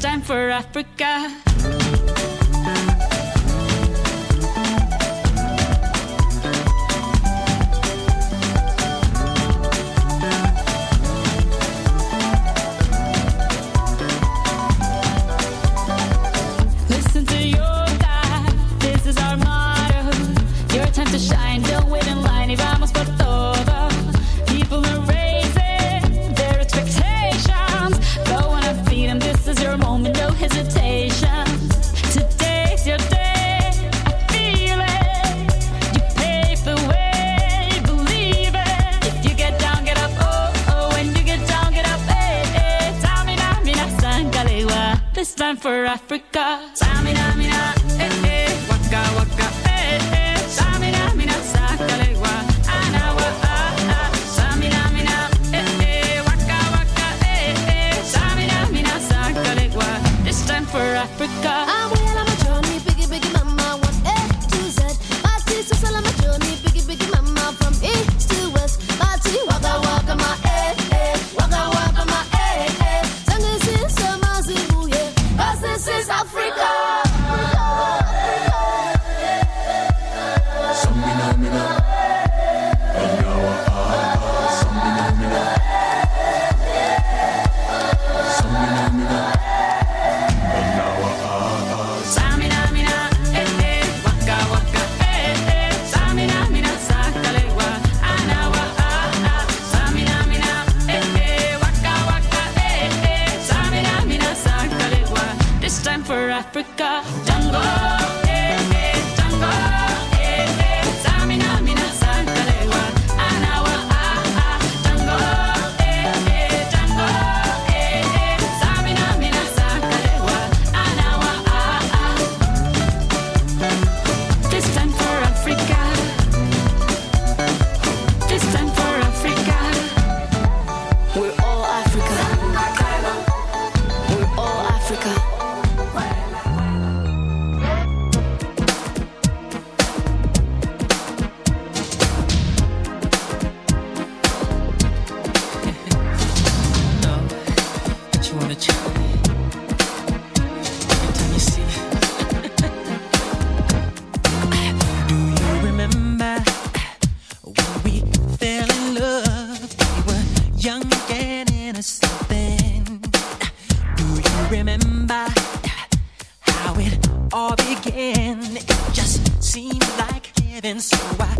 time for Africa. driving, so I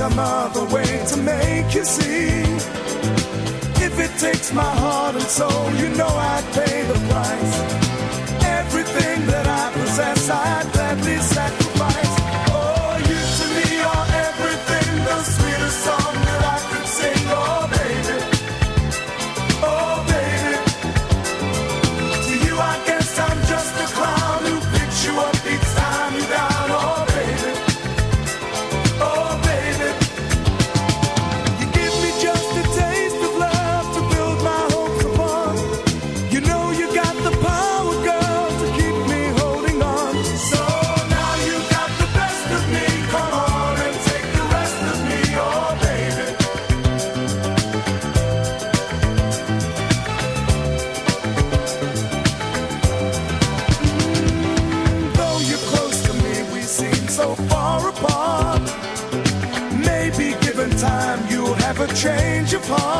some other way to make you see. If it takes my heart and soul, you know I'd pay the price. fall.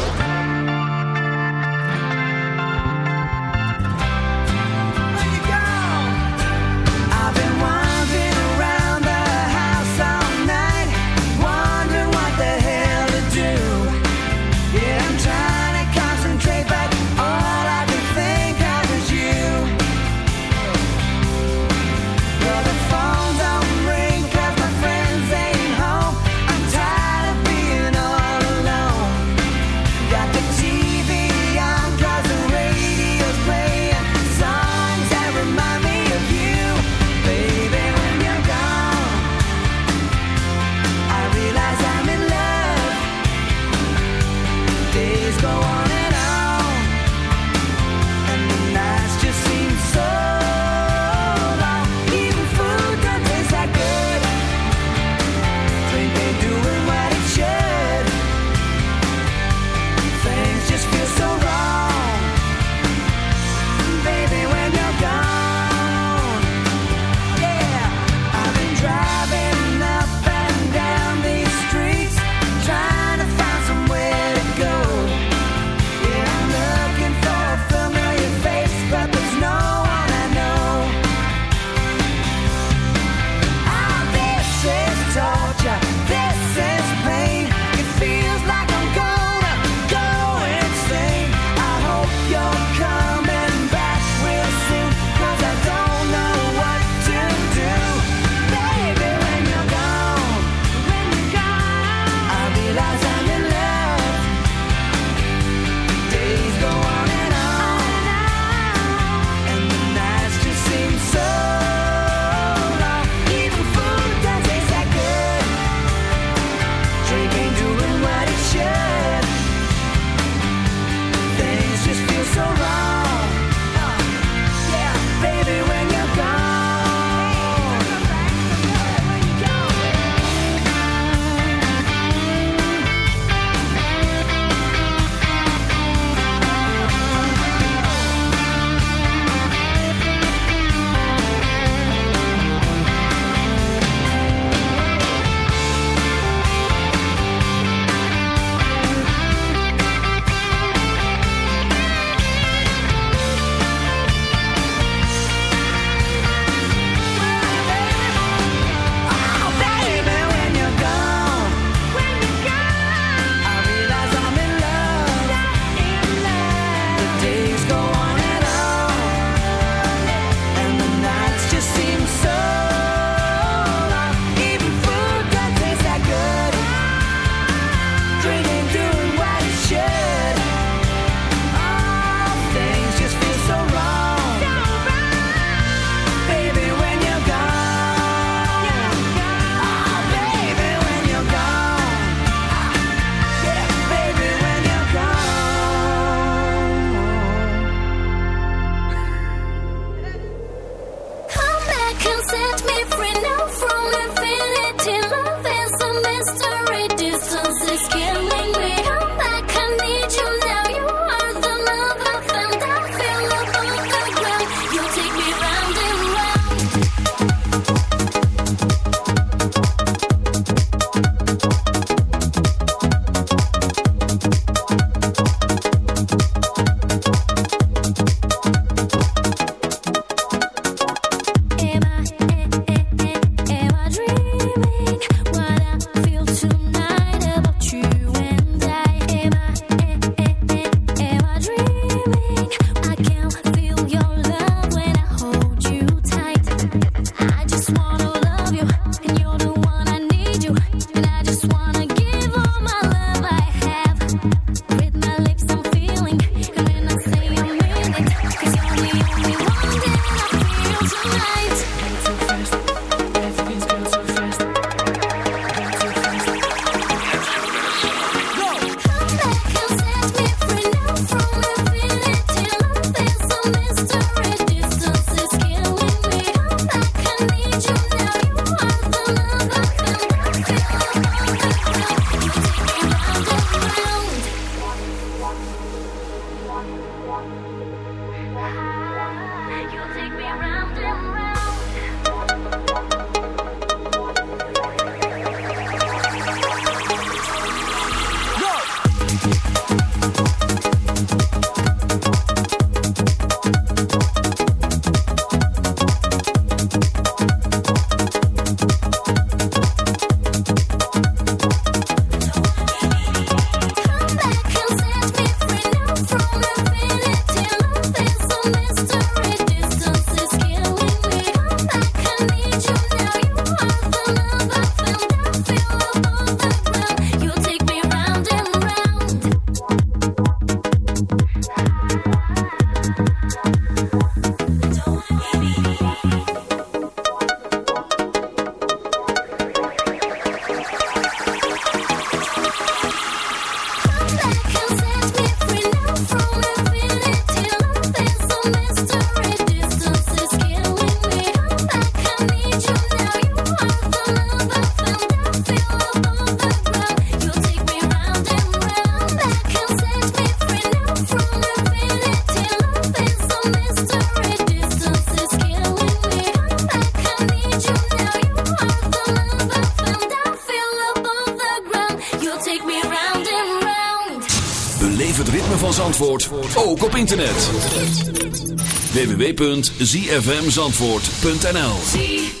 www.zfmzandvoort.nl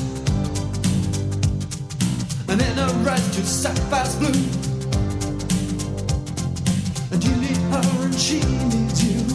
in eyes two sapphires blue. And you need her and she needs you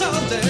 someday.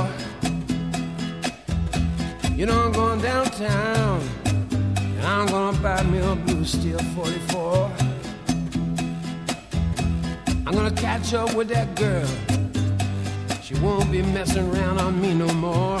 A 44. I'm gonna catch up with that girl. She won't be messing around on me no more.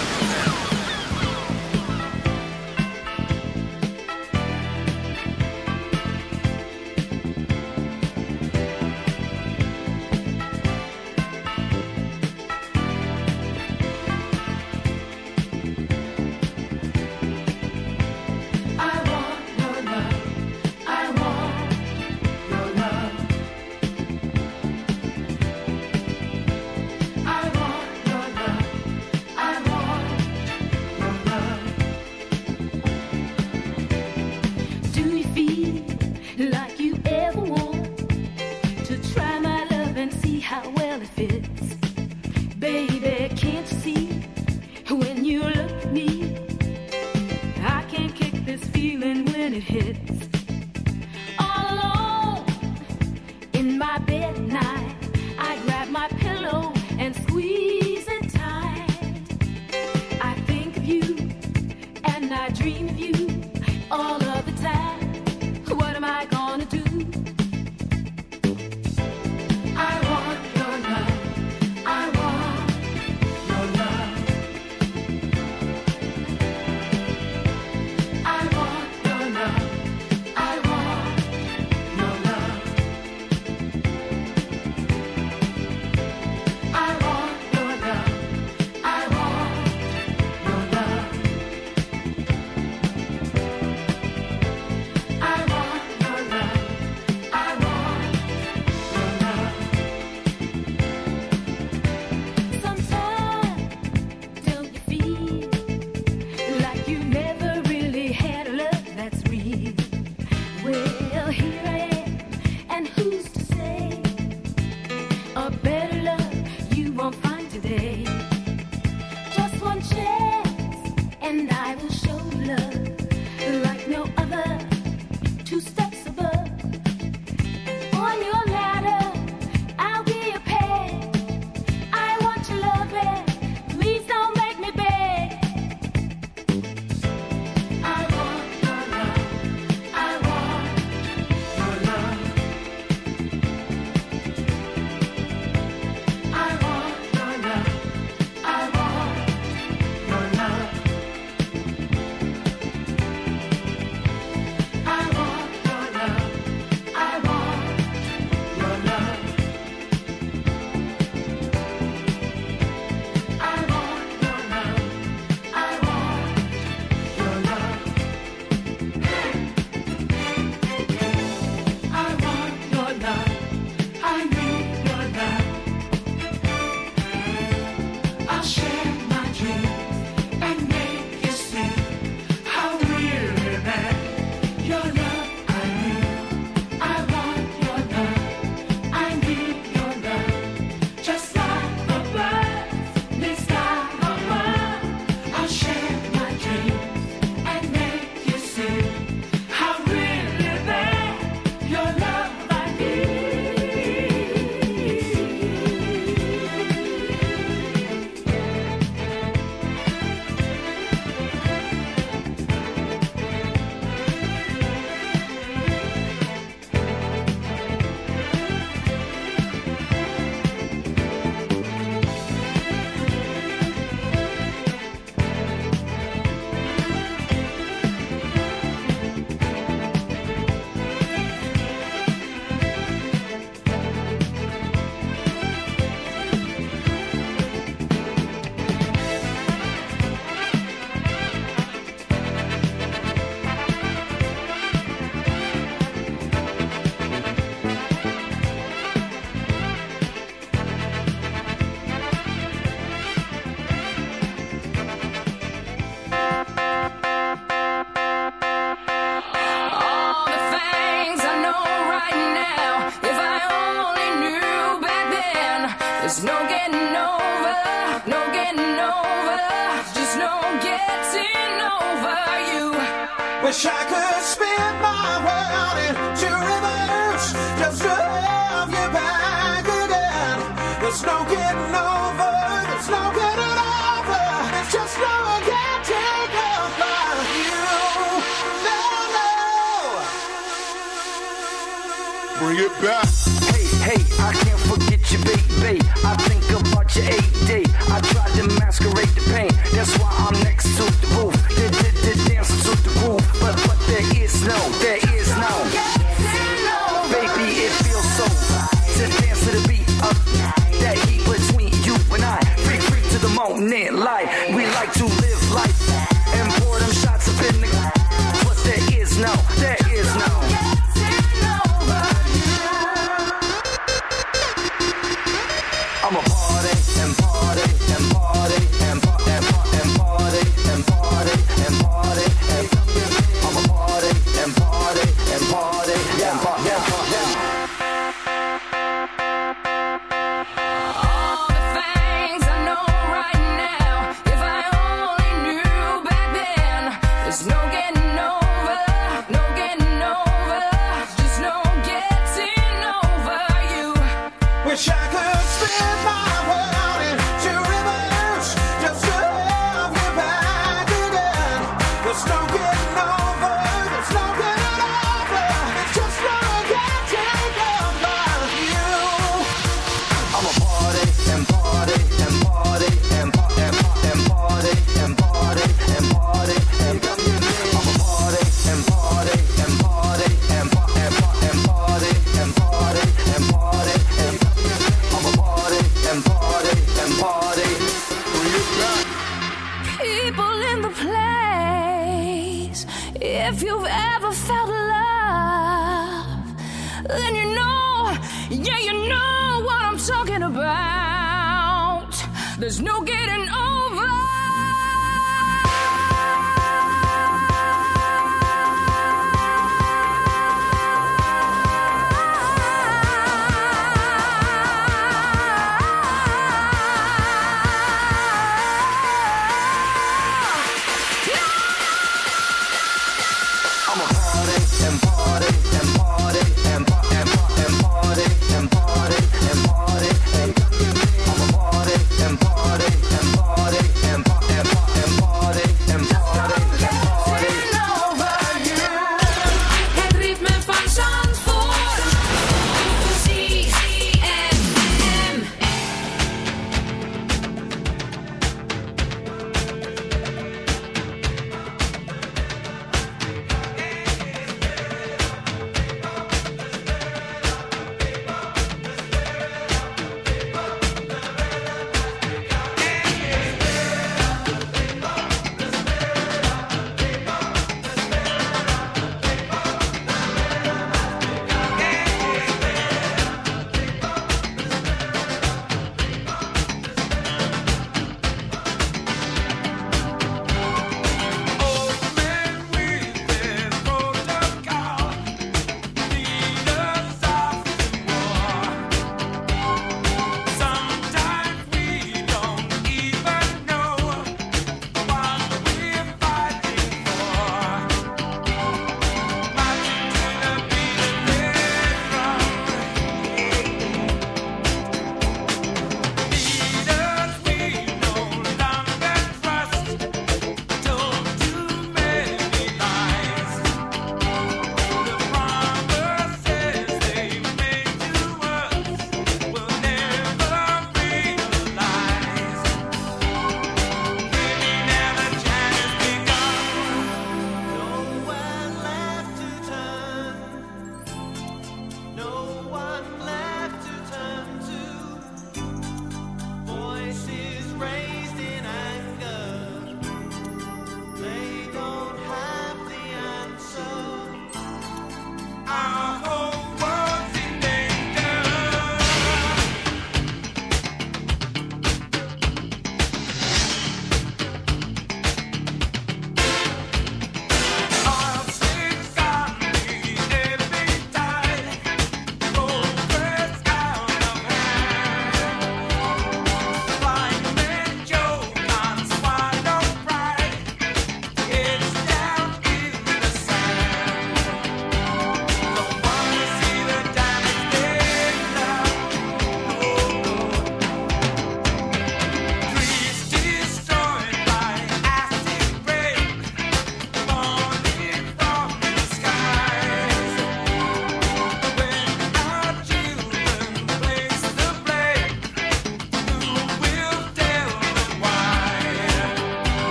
bring it back. Hey, hey, I can't forget you, baby. I think about your AD. I tried to masquerade the pain. That's why I'm next to the roof. The, the, the dancing to the roof. But, but there is no, there is no. over.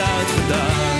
het uitgedaan.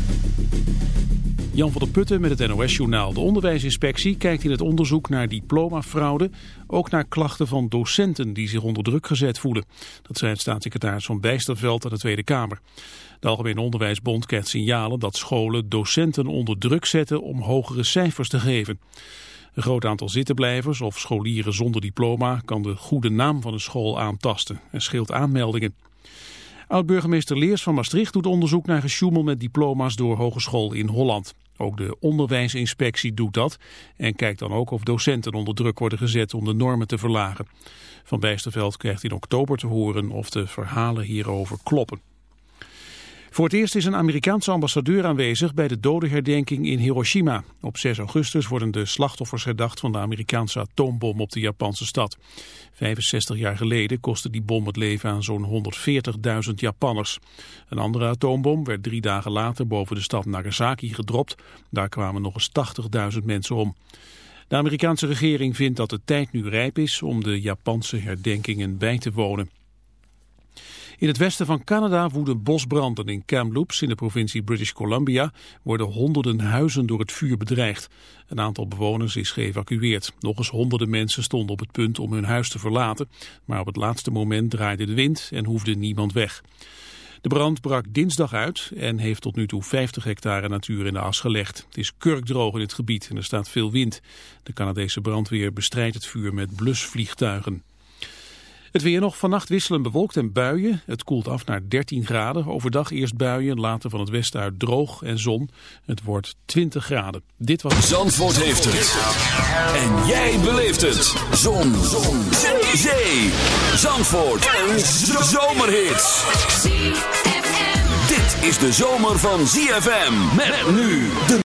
Jan van der Putten met het NOS-journaal. De onderwijsinspectie kijkt in het onderzoek naar diplomafraude... ook naar klachten van docenten die zich onder druk gezet voelen. Dat zei staatssecretaris van Bijsterveld aan de Tweede Kamer. De Algemene Onderwijsbond krijgt signalen dat scholen docenten onder druk zetten... om hogere cijfers te geven. Een groot aantal zittenblijvers of scholieren zonder diploma... kan de goede naam van een school aantasten en scheelt aanmeldingen. Oud-burgemeester Leers van Maastricht doet onderzoek naar gesjoemel met diploma's door hogeschool in Holland. Ook de onderwijsinspectie doet dat en kijkt dan ook of docenten onder druk worden gezet om de normen te verlagen. Van Bijsterveld krijgt in oktober te horen of de verhalen hierover kloppen. Voor het eerst is een Amerikaanse ambassadeur aanwezig bij de dodenherdenking in Hiroshima. Op 6 augustus worden de slachtoffers herdacht van de Amerikaanse atoombom op de Japanse stad. 65 jaar geleden kostte die bom het leven aan zo'n 140.000 Japanners. Een andere atoombom werd drie dagen later boven de stad Nagasaki gedropt. Daar kwamen nog eens 80.000 mensen om. De Amerikaanse regering vindt dat de tijd nu rijp is om de Japanse herdenkingen bij te wonen. In het westen van Canada woeden bosbranden in Kamloops in de provincie British Columbia worden honderden huizen door het vuur bedreigd. Een aantal bewoners is geëvacueerd. Nog eens honderden mensen stonden op het punt om hun huis te verlaten, maar op het laatste moment draaide de wind en hoefde niemand weg. De brand brak dinsdag uit en heeft tot nu toe 50 hectare natuur in de as gelegd. Het is kurkdroog in het gebied en er staat veel wind. De Canadese brandweer bestrijdt het vuur met blusvliegtuigen. Het weer nog vannacht wisselen bewolkt en buien. Het koelt af naar 13 graden. Overdag eerst buien, later van het westen uit droog en zon. Het wordt 20 graden. Dit was... Zandvoort heeft het. En jij beleeft het. Zon. zon. Zee. Zee. Zandvoort. Een zomerhit. Dit is de zomer van ZFM. Met nu de